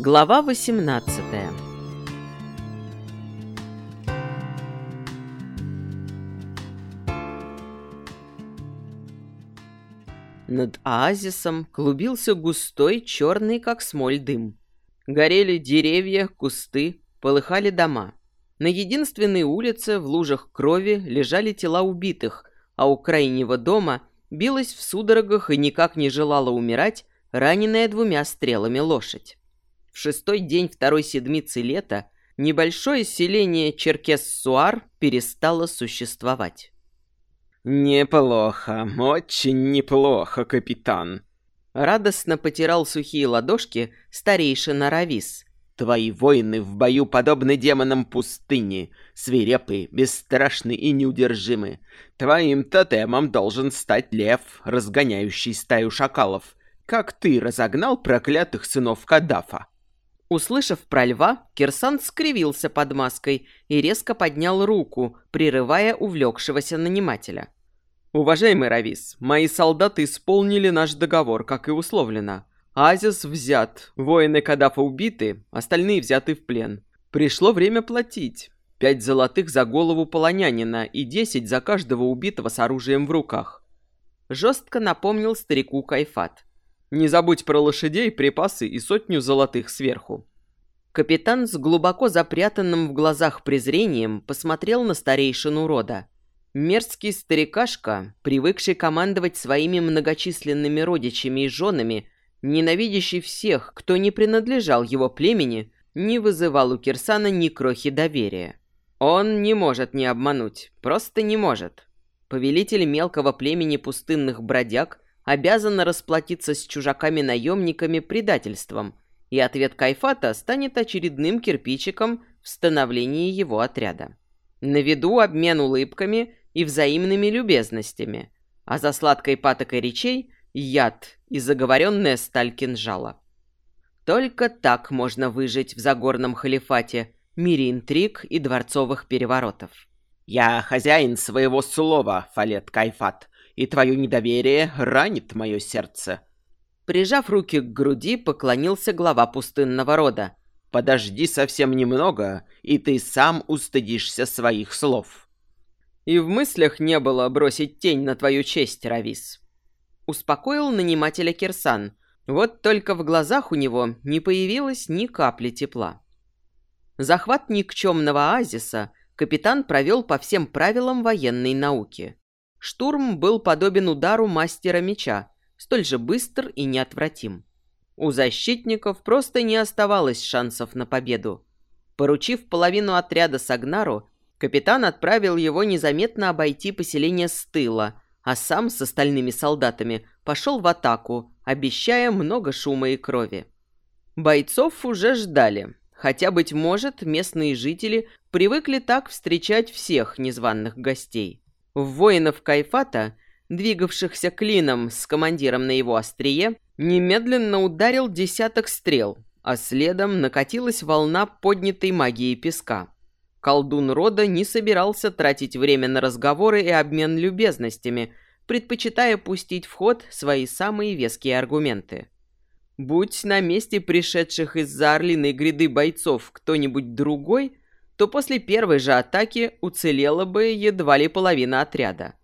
Глава 18 Над оазисом клубился густой, черный, как смоль, дым. Горели деревья, кусты, полыхали дома. На единственной улице в лужах крови лежали тела убитых, а у крайнего дома билась в судорогах и никак не желала умирать раненая двумя стрелами лошадь. Шестой день второй седмицы лета небольшое селение Черкес-Суар перестало существовать. «Неплохо, очень неплохо, капитан!» Радостно потирал сухие ладошки старейшина Равис. «Твои воины в бою подобны демонам пустыни, свирепы, бесстрашны и неудержимы. Твоим тотемом должен стать лев, разгоняющий стаю шакалов, как ты разогнал проклятых сынов Кадафа». Услышав про льва, Кирсан скривился под маской и резко поднял руку, прерывая увлекшегося нанимателя. «Уважаемый Равис, мои солдаты исполнили наш договор, как и условлено. Азис взят, воины Кадафа убиты, остальные взяты в плен. Пришло время платить. Пять золотых за голову полонянина и десять за каждого убитого с оружием в руках». Жестко напомнил старику Кайфат. Не забудь про лошадей, припасы и сотню золотых сверху». Капитан с глубоко запрятанным в глазах презрением посмотрел на старейшину рода. Мерзкий старикашка, привыкший командовать своими многочисленными родичами и женами, ненавидящий всех, кто не принадлежал его племени, не вызывал у Кирсана ни крохи доверия. Он не может не обмануть, просто не может. Повелитель мелкого племени пустынных бродяг – обязана расплатиться с чужаками-наемниками предательством, и ответ Кайфата станет очередным кирпичиком в становлении его отряда. На виду обмен улыбками и взаимными любезностями, а за сладкой патокой речей – яд и заговоренная сталь кинжала. Только так можно выжить в загорном халифате, мире интриг и дворцовых переворотов. «Я хозяин своего слова, Фалет Кайфат», и твое недоверие ранит мое сердце». Прижав руки к груди, поклонился глава пустынного рода. «Подожди совсем немного, и ты сам устыдишься своих слов». «И в мыслях не было бросить тень на твою честь, Равис». Успокоил нанимателя Кирсан. Вот только в глазах у него не появилось ни капли тепла. Захват никчемного оазиса капитан провел по всем правилам военной науки. Штурм был подобен удару мастера меча, столь же быстр и неотвратим. У защитников просто не оставалось шансов на победу. Поручив половину отряда Сагнару, капитан отправил его незаметно обойти поселение с тыла, а сам с остальными солдатами пошел в атаку, обещая много шума и крови. Бойцов уже ждали, хотя, быть может, местные жители привыкли так встречать всех незваных гостей. В воинов Кайфата, двигавшихся клином с командиром на его острие, немедленно ударил десяток стрел, а следом накатилась волна поднятой магии песка. Колдун рода не собирался тратить время на разговоры и обмен любезностями, предпочитая пустить в ход свои самые веские аргументы. Будь на месте пришедших из-за орлиной гряды бойцов кто-нибудь другой, то после первой же атаки уцелела бы едва ли половина отряда.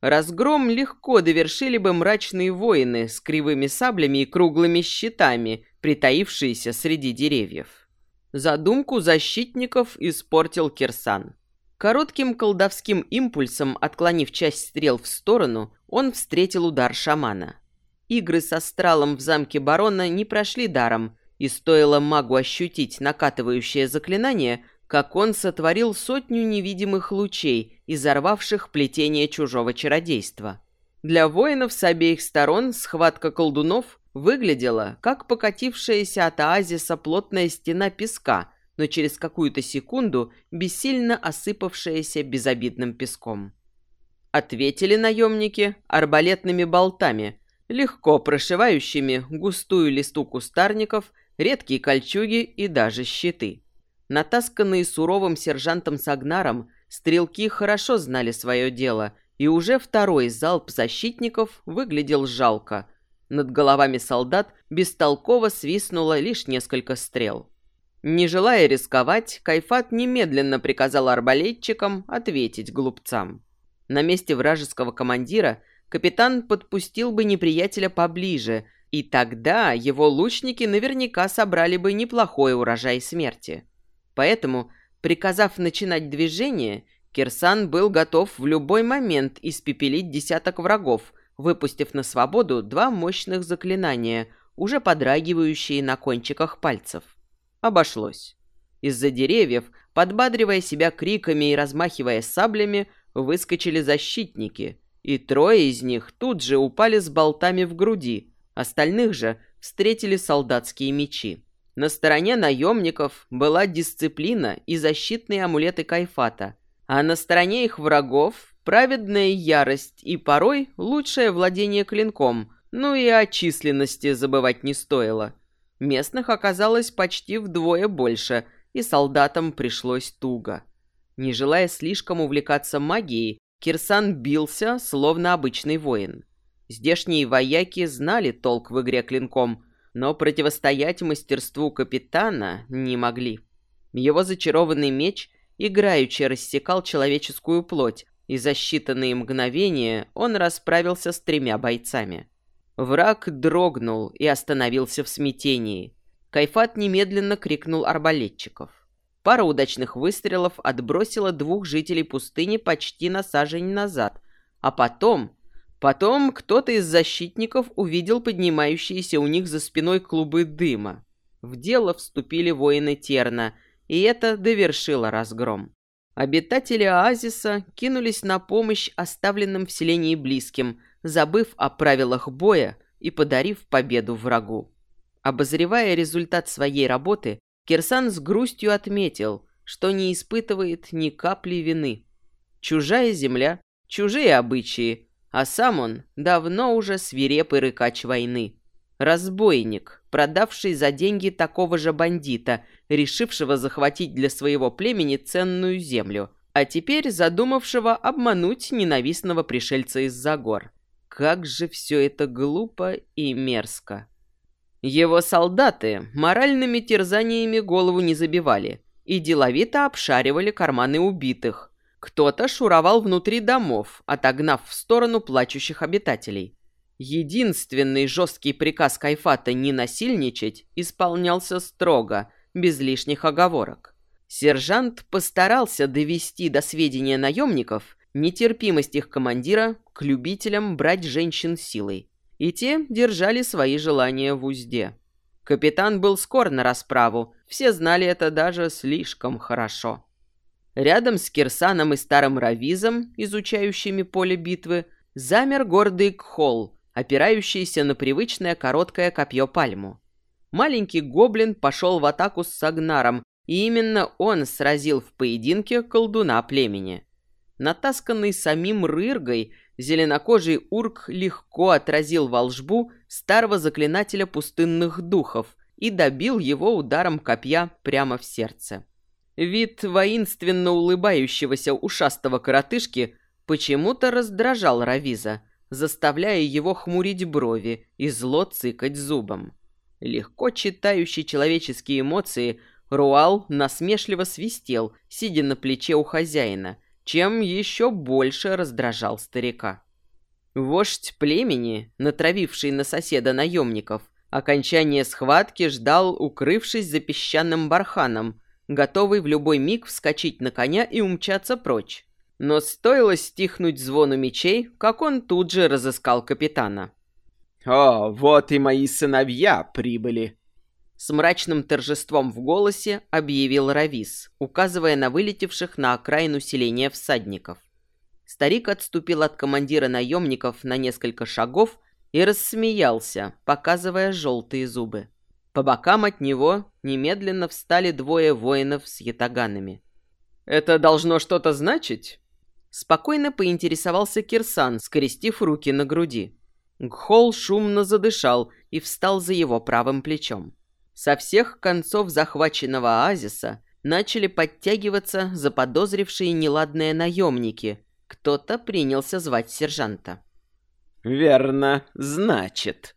Разгром легко довершили бы мрачные воины с кривыми саблями и круглыми щитами, притаившиеся среди деревьев. Задумку защитников испортил Кирсан. Коротким колдовским импульсом, отклонив часть стрел в сторону, он встретил удар шамана. Игры с астралом в замке барона не прошли даром, и стоило магу ощутить накатывающее заклинание, как он сотворил сотню невидимых лучей, изорвавших плетение чужого чародейства. Для воинов с обеих сторон схватка колдунов выглядела, как покатившаяся от оазиса плотная стена песка, но через какую-то секунду бессильно осыпавшаяся безобидным песком. Ответили наемники арбалетными болтами, легко прошивающими густую листу кустарников, редкие кольчуги и даже щиты. Натасканные суровым сержантом Сагнаром, стрелки хорошо знали свое дело, и уже второй залп защитников выглядел жалко. Над головами солдат бестолково свистнуло лишь несколько стрел. Не желая рисковать, Кайфат немедленно приказал арбалетчикам ответить глупцам. На месте вражеского командира капитан подпустил бы неприятеля поближе, и тогда его лучники наверняка собрали бы неплохой урожай смерти. Поэтому, приказав начинать движение, Кирсан был готов в любой момент испепелить десяток врагов, выпустив на свободу два мощных заклинания, уже подрагивающие на кончиках пальцев. Обошлось. Из-за деревьев, подбадривая себя криками и размахивая саблями, выскочили защитники, и трое из них тут же упали с болтами в груди, остальных же встретили солдатские мечи. На стороне наемников была дисциплина и защитные амулеты Кайфата, а на стороне их врагов праведная ярость и порой лучшее владение клинком, ну и о численности забывать не стоило. Местных оказалось почти вдвое больше, и солдатам пришлось туго. Не желая слишком увлекаться магией, Кирсан бился, словно обычный воин. Здешние вояки знали толк в игре клинком, но противостоять мастерству капитана не могли. Его зачарованный меч играючи рассекал человеческую плоть, и за считанные мгновения он расправился с тремя бойцами. Враг дрогнул и остановился в смятении. Кайфат немедленно крикнул арбалетчиков. Пара удачных выстрелов отбросила двух жителей пустыни почти на сажень назад, а потом... Потом кто-то из защитников увидел поднимающиеся у них за спиной клубы дыма. В дело вступили воины Терна, и это довершило разгром. Обитатели оазиса кинулись на помощь оставленным в селении близким, забыв о правилах боя и подарив победу врагу. Обозревая результат своей работы, Кирсан с грустью отметил, что не испытывает ни капли вины. Чужая земля, чужие обычаи, а сам он давно уже свирепый рыкач войны. Разбойник, продавший за деньги такого же бандита, решившего захватить для своего племени ценную землю, а теперь задумавшего обмануть ненавистного пришельца из-за гор. Как же все это глупо и мерзко. Его солдаты моральными терзаниями голову не забивали и деловито обшаривали карманы убитых. Кто-то шуровал внутри домов, отогнав в сторону плачущих обитателей. Единственный жесткий приказ Кайфата не насильничать исполнялся строго, без лишних оговорок. Сержант постарался довести до сведения наемников нетерпимость их командира к любителям брать женщин силой. И те держали свои желания в узде. Капитан был скор на расправу, все знали это даже слишком хорошо. Рядом с Кирсаном и старым Равизом, изучающими поле битвы, замер гордый Кхол, опирающийся на привычное короткое копье пальму. Маленький гоблин пошел в атаку с Сагнаром, и именно он сразил в поединке колдуна племени. Натасканный самим Рыргой, зеленокожий урк легко отразил волжбу старого заклинателя пустынных духов и добил его ударом копья прямо в сердце. Вид воинственно улыбающегося ушастого коротышки почему-то раздражал Равиза, заставляя его хмурить брови и зло цыкать зубом. Легко читающий человеческие эмоции, Руал насмешливо свистел, сидя на плече у хозяина – чем еще больше раздражал старика. Вождь племени, натравивший на соседа наемников, окончание схватки ждал, укрывшись за песчаным барханом, готовый в любой миг вскочить на коня и умчаться прочь. Но стоило стихнуть звону мечей, как он тут же разыскал капитана. «О, вот и мои сыновья прибыли!» С мрачным торжеством в голосе объявил Равис, указывая на вылетевших на окраину селения всадников. Старик отступил от командира наемников на несколько шагов и рассмеялся, показывая желтые зубы. По бокам от него немедленно встали двое воинов с ятаганами. «Это должно что-то значить?» Спокойно поинтересовался Кирсан, скрестив руки на груди. Гхол шумно задышал и встал за его правым плечом. Со всех концов захваченного оазиса начали подтягиваться заподозрившие неладные наемники. Кто-то принялся звать сержанта. «Верно, значит».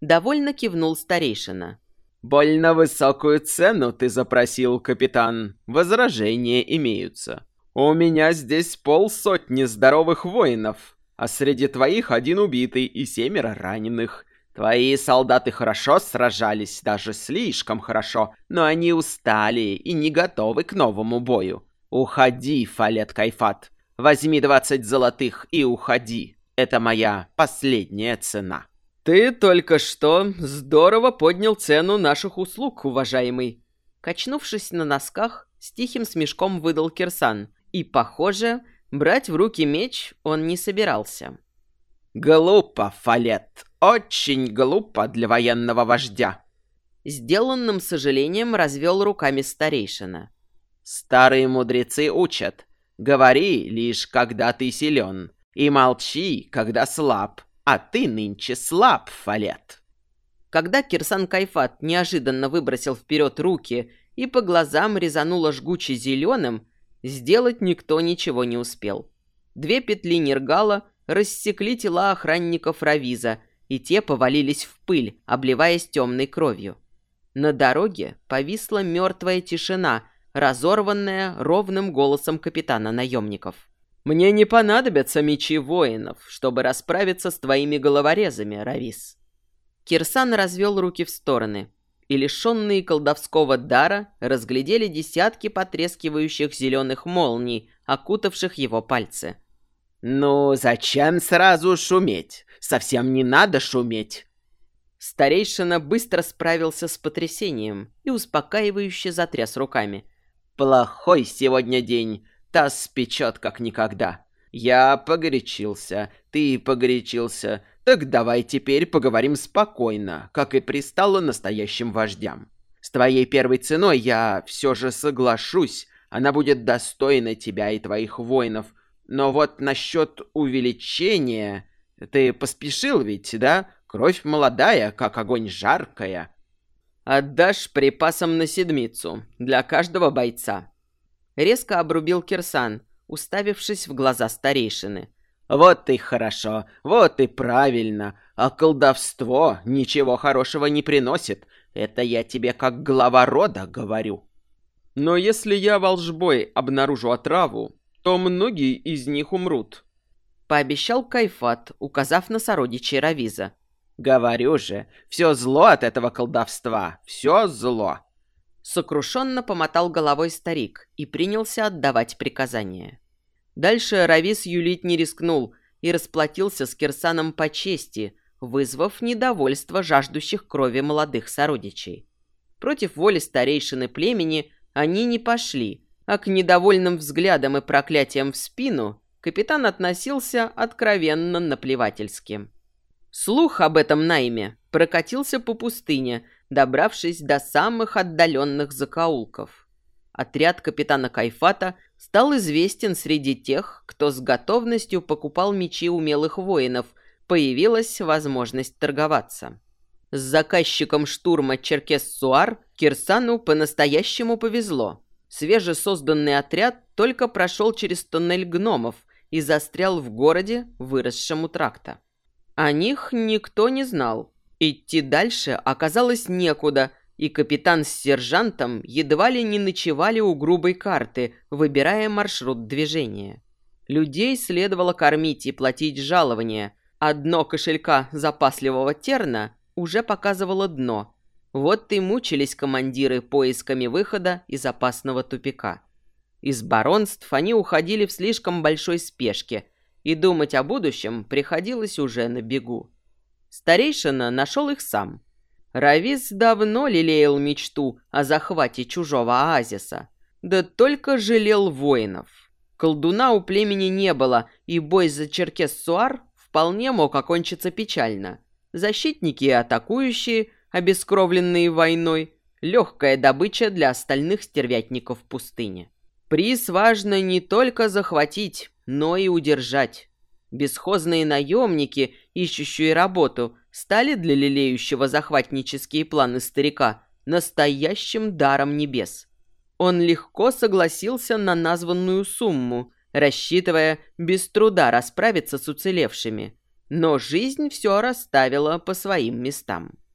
Довольно кивнул старейшина. «Больно высокую цену ты запросил, капитан. Возражения имеются. У меня здесь полсотни здоровых воинов, а среди твоих один убитый и семеро раненых. Твои солдаты хорошо сражались, даже слишком хорошо, но они устали и не готовы к новому бою. Уходи, Фалет Кайфат. Возьми двадцать золотых и уходи. Это моя последняя цена. Ты только что здорово поднял цену наших услуг, уважаемый. Качнувшись на носках, с тихим смешком выдал Кирсан. И, похоже, брать в руки меч он не собирался. «Глупо, Фалет, очень глупо для военного вождя!» Сделанным сожалением развел руками старейшина. «Старые мудрецы учат. Говори лишь, когда ты силен, и молчи, когда слаб, а ты нынче слаб, Фалет». Когда Кирсан Кайфат неожиданно выбросил вперед руки и по глазам резануло жгуче зеленым, сделать никто ничего не успел. Две петли Нергала рассекли тела охранников Равиза, и те повалились в пыль, обливаясь темной кровью. На дороге повисла мертвая тишина, разорванная ровным голосом капитана наемников. «Мне не понадобятся мечи воинов, чтобы расправиться с твоими головорезами, Равис». Кирсан развел руки в стороны, и лишенные колдовского дара разглядели десятки потрескивающих зеленых молний, окутавших его пальцы. «Ну, зачем сразу шуметь? Совсем не надо шуметь!» Старейшина быстро справился с потрясением и успокаивающе затряс руками. «Плохой сегодня день, таз печет как никогда. Я погорячился, ты погорячился, так давай теперь поговорим спокойно, как и пристало настоящим вождям. С твоей первой ценой я все же соглашусь, она будет достойна тебя и твоих воинов, но вот насчет увеличения... Ты поспешил ведь, да? Кровь молодая, как огонь жаркая. Отдашь припасам на седмицу, для каждого бойца. Резко обрубил Кирсан, уставившись в глаза старейшины. Вот и хорошо, вот и правильно. А колдовство ничего хорошего не приносит. Это я тебе как глава рода говорю. Но если я волжбой обнаружу отраву, то многие из них умрут. Пообещал Кайфат, указав на сородичей Равиза. Говорю же, все зло от этого колдовства, все зло. Сокрушенно помотал головой старик и принялся отдавать приказания. Дальше Равис юлить не рискнул и расплатился с Кирсаном по чести, вызвав недовольство жаждущих крови молодых сородичей. Против воли старейшины племени они не пошли, а к недовольным взглядам и проклятиям в спину капитан относился откровенно наплевательски. Слух об этом найме прокатился по пустыне, добравшись до самых отдаленных закоулков. Отряд капитана Кайфата стал известен среди тех, кто с готовностью покупал мечи умелых воинов, появилась возможность торговаться. С заказчиком штурма Черкес-Суар Кирсану по-настоящему повезло. Свежесозданный отряд только прошел через тоннель гномов и застрял в городе, выросшем у тракта. О них никто не знал. Идти дальше оказалось некуда, и капитан с сержантом едва ли не ночевали у грубой карты, выбирая маршрут движения. Людей следовало кормить и платить жалования. Одно кошелька запасливого терна уже показывало дно – вот и мучились командиры поисками выхода из опасного тупика. Из баронств они уходили в слишком большой спешке, и думать о будущем приходилось уже на бегу. Старейшина нашел их сам. Равис давно лелеял мечту о захвате чужого оазиса, да только жалел воинов. Колдуна у племени не было, и бой за Черкес-Суар вполне мог окончиться печально. Защитники и атакующие – обескровленные войной, легкая добыча для остальных стервятников в пустыне. Приз важно не только захватить, но и удержать. Бесхозные наемники, ищущие работу, стали для лелеющего захватнические планы старика настоящим даром небес. Он легко согласился на названную сумму, рассчитывая без труда расправиться с уцелевшими. но жизнь все расставила по своим местам.